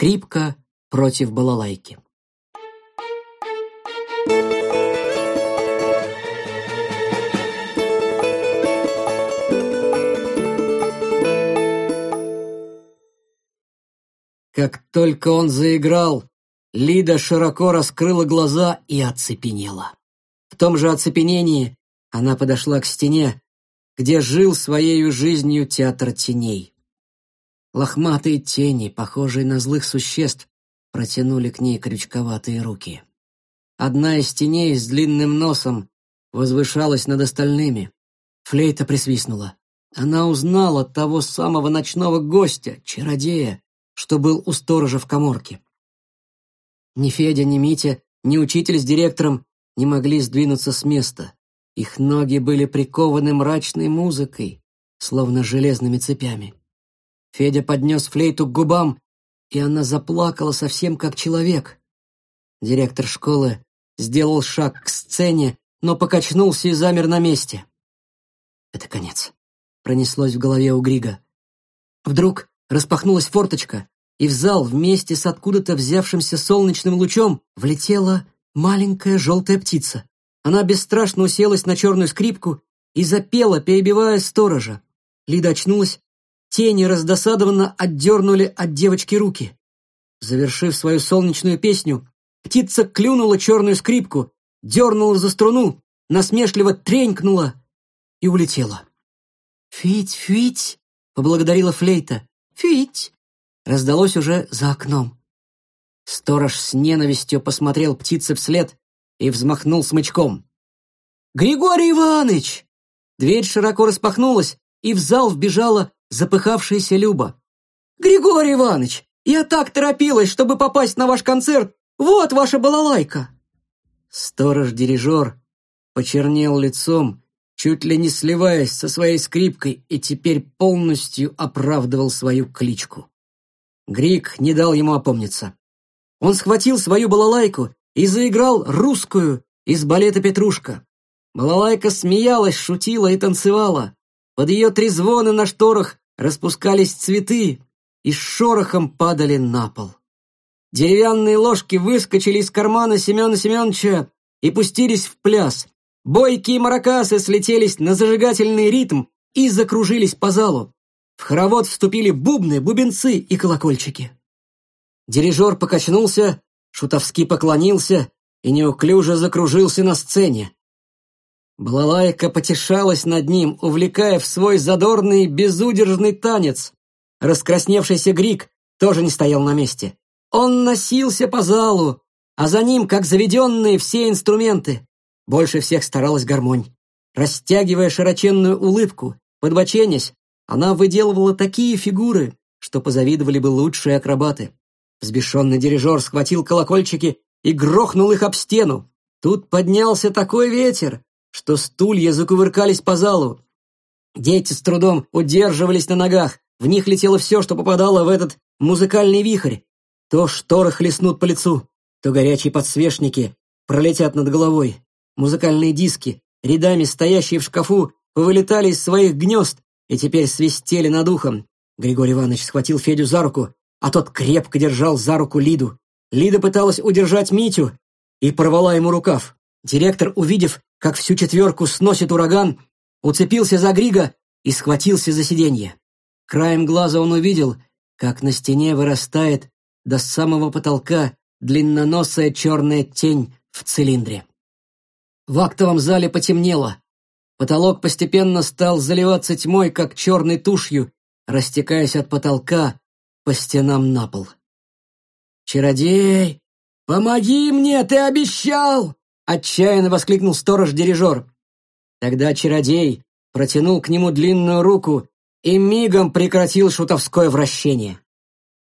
скрипка против балалайки. Как только он заиграл, Лида широко раскрыла глаза и оцепенела. В том же оцепенении она подошла к стене, где жил своей жизнью театр теней. Лохматые тени, похожие на злых существ, протянули к ней крючковатые руки. Одна из теней с длинным носом возвышалась над остальными. Флейта присвистнула. Она узнала того самого ночного гостя, чародея, что был у сторожа в коморке. Ни Федя, ни Митя, ни учитель с директором не могли сдвинуться с места. Их ноги были прикованы мрачной музыкой, словно железными цепями. Федя поднес флейту к губам, и она заплакала совсем как человек. Директор школы сделал шаг к сцене, но покачнулся и замер на месте. «Это конец», — пронеслось в голове у Грига. Вдруг распахнулась форточка, и в зал вместе с откуда-то взявшимся солнечным лучом влетела маленькая желтая птица. Она бесстрашно уселась на черную скрипку и запела, перебивая сторожа. Лида очнулась Тени раздосадованно отдернули от девочки руки. Завершив свою солнечную песню, птица клюнула черную скрипку, дернула за струну, насмешливо тренькнула и улетела. «Фить, фить!» — поблагодарила флейта. «Фить!» — раздалось уже за окном. Сторож с ненавистью посмотрел птице вслед и взмахнул смычком. «Григорий Иванович!» Дверь широко распахнулась, и в зал вбежала запыхавшаяся Люба. «Григорий Иванович, я так торопилась, чтобы попасть на ваш концерт! Вот ваша балалайка!» Сторож-дирижер почернел лицом, чуть ли не сливаясь со своей скрипкой, и теперь полностью оправдывал свою кличку. Грик не дал ему опомниться. Он схватил свою балалайку и заиграл русскую из балета «Петрушка». Балалайка смеялась, шутила и танцевала. Под ее трезвоны на шторах распускались цветы и с шорохом падали на пол. Деревянные ложки выскочили из кармана Семена Семеновича и пустились в пляс. Бойкие маракасы слетелись на зажигательный ритм и закружились по залу. В хоровод вступили бубны, бубенцы и колокольчики. Дирижер покачнулся, шутовски поклонился и неуклюже закружился на сцене. Балалайка потешалась над ним, увлекая в свой задорный, безудержный танец. Раскрасневшийся Грик тоже не стоял на месте. Он носился по залу, а за ним, как заведенные, все инструменты. Больше всех старалась гармонь. Растягивая широченную улыбку, подбоченясь, она выделывала такие фигуры, что позавидовали бы лучшие акробаты. Взбешенный дирижер схватил колокольчики и грохнул их об стену. Тут поднялся такой ветер, что стулья закувыркались по залу. Дети с трудом удерживались на ногах, в них летело все, что попадало в этот музыкальный вихрь. То шторы хлестнут по лицу, то горячие подсвечники пролетят над головой. Музыкальные диски, рядами стоящие в шкафу, вылетали из своих гнезд и теперь свистели над ухом. Григорий Иванович схватил Федю за руку, а тот крепко держал за руку Лиду. Лида пыталась удержать Митю и порвала ему рукав. Директор, увидев, как всю четверку сносит ураган, уцепился за Грига и схватился за сиденье. Краем глаза он увидел, как на стене вырастает до самого потолка длинноносая черная тень в цилиндре. В актовом зале потемнело. Потолок постепенно стал заливаться тьмой, как черной тушью, растекаясь от потолка по стенам на пол. «Чародей, помоги мне, ты обещал!» Отчаянно воскликнул сторож-дирижер. Тогда чародей протянул к нему длинную руку и мигом прекратил шутовское вращение.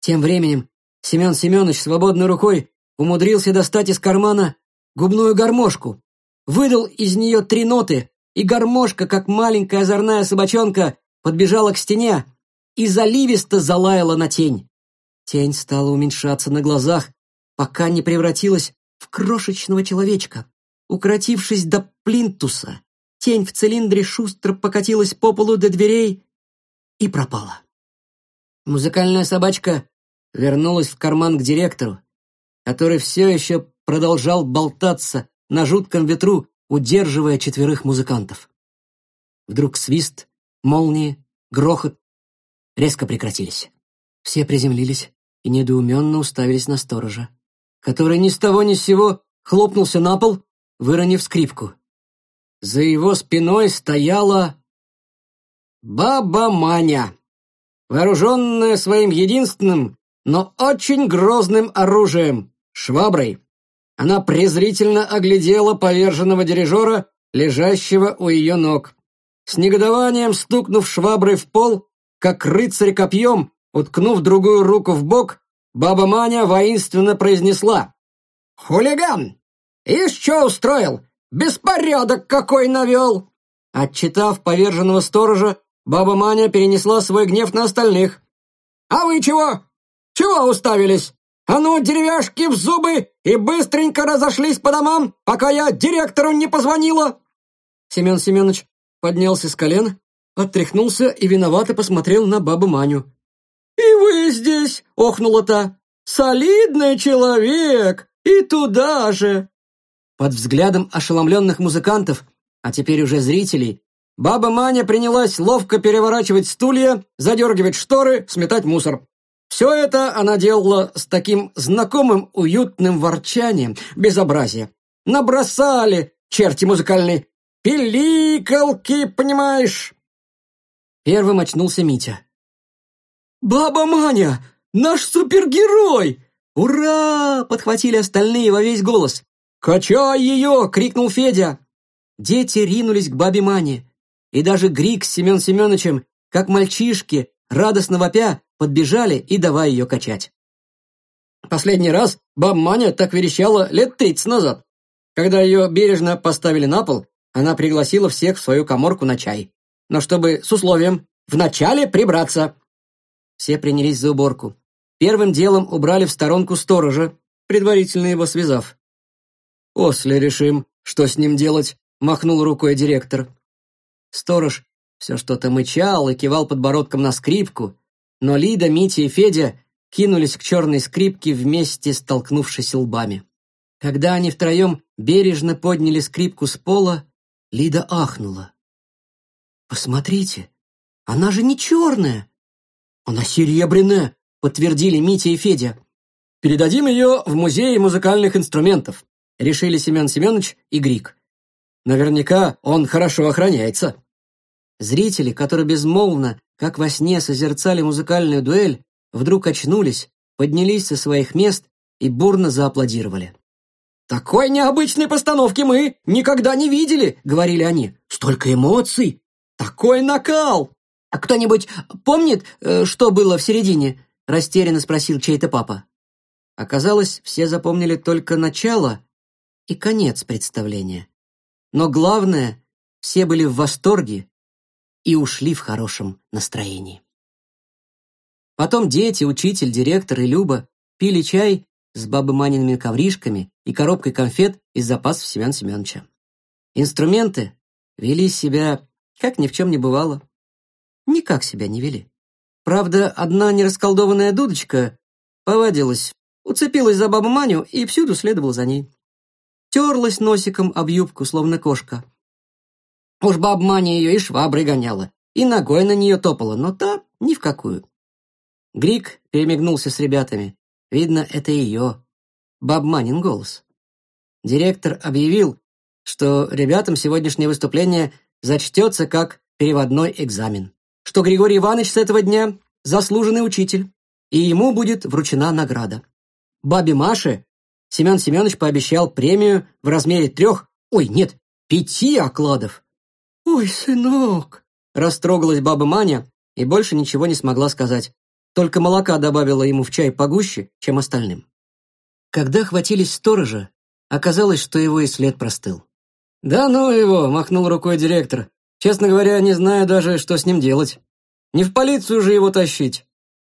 Тем временем Семен Семенович свободной рукой умудрился достать из кармана губную гармошку, выдал из нее три ноты, и гармошка, как маленькая озорная собачонка, подбежала к стене и заливисто залаяла на тень. Тень стала уменьшаться на глазах, пока не превратилась в крошечного человечка. Укротившись до плинтуса, тень в цилиндре шустро покатилась по полу до дверей и пропала. Музыкальная собачка вернулась в карман к директору, который все еще продолжал болтаться на жутком ветру, удерживая четверых музыкантов. Вдруг свист, молнии, грохот резко прекратились. Все приземлились и недоуменно уставились на сторожа который ни с того ни с сего хлопнулся на пол, выронив скрипку. За его спиной стояла... Баба Маня, вооруженная своим единственным, но очень грозным оружием — шваброй. Она презрительно оглядела поверженного дирижера, лежащего у ее ног. С негодованием стукнув шваброй в пол, как рыцарь копьем, уткнув другую руку в бок, Баба Маня воинственно произнесла. «Хулиган! Ишь, что устроил? Беспорядок какой навел!» Отчитав поверженного сторожа, баба Маня перенесла свой гнев на остальных. «А вы чего? Чего уставились? А ну, деревяшки в зубы и быстренько разошлись по домам, пока я директору не позвонила!» Семен Семенович поднялся с колен, оттряхнулся и виновато посмотрел на бабу Маню. И вы здесь, охнула та. Солидный человек, и туда же. Под взглядом ошеломленных музыкантов, а теперь уже зрителей, баба Маня принялась ловко переворачивать стулья, задергивать шторы, сметать мусор. Все это она делала с таким знакомым уютным ворчанием, безобразия. Набросали, черти музыкальные, пиликалки, понимаешь? Первым очнулся Митя. «Баба Маня! Наш супергерой!» «Ура!» — подхватили остальные во весь голос. «Качай ее!» — крикнул Федя. Дети ринулись к бабе Мане. И даже Грик с Семен Семеновичем, как мальчишки, радостно вопя, подбежали и давай ее качать. Последний раз баба Маня так верещала лет тридцать назад. Когда ее бережно поставили на пол, она пригласила всех в свою коморку на чай. Но чтобы с условием «вначале прибраться». Все принялись за уборку. Первым делом убрали в сторонку сторожа, предварительно его связав. «После решим, что с ним делать», — махнул рукой директор. Сторож все что-то мычал и кивал подбородком на скрипку, но Лида, Митя и Федя кинулись к черной скрипке вместе, столкнувшись лбами. Когда они втроем бережно подняли скрипку с пола, Лида ахнула. «Посмотрите, она же не черная!» Она серебряная, подтвердили Митя и Федя. Передадим ее в музей музыкальных инструментов, решили Семен Семенович и Грик. Наверняка он хорошо охраняется. Зрители, которые безмолвно, как во сне, созерцали музыкальную дуэль, вдруг очнулись, поднялись со своих мест и бурно зааплодировали. «Такой необычной постановки мы никогда не видели!» — говорили они. «Столько эмоций! Такой накал!» А «Кто-нибудь помнит, э, что было в середине?» — растерянно спросил чей-то папа. Оказалось, все запомнили только начало и конец представления. Но главное, все были в восторге и ушли в хорошем настроении. Потом дети, учитель, директор и Люба пили чай с бабы Маниными ковришками и коробкой конфет из запасов Семен Семеновича. Инструменты вели себя, как ни в чем не бывало никак себя не вели. Правда, одна нерасколдованная дудочка повадилась, уцепилась за бабу Маню и всюду следовала за ней. Терлась носиком об юбку, словно кошка. Уж баба Маня ее и шваброй гоняла, и ногой на нее топала, но та ни в какую. Грик перемигнулся с ребятами. Видно, это ее, баб Манин голос. Директор объявил, что ребятам сегодняшнее выступление зачтется как переводной экзамен что Григорий Иванович с этого дня заслуженный учитель, и ему будет вручена награда. Бабе Маше Семен Семенович пообещал премию в размере трех, ой, нет, пяти окладов. «Ой, сынок!» – растрогалась баба Маня и больше ничего не смогла сказать. Только молока добавила ему в чай погуще, чем остальным. Когда хватились сторожа, оказалось, что его и след простыл. «Да ну его!» – махнул рукой директор. Честно говоря, не знаю даже, что с ним делать. Не в полицию же его тащить.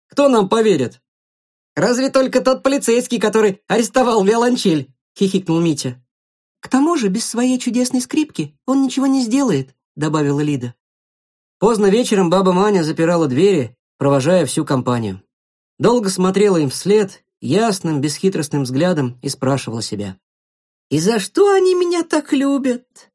Кто нам поверит? Разве только тот полицейский, который арестовал виолончель, хихикнул Митя. К тому же, без своей чудесной скрипки он ничего не сделает, добавила Лида. Поздно вечером баба Маня запирала двери, провожая всю компанию. Долго смотрела им вслед, ясным, бесхитростным взглядом и спрашивала себя. «И за что они меня так любят?»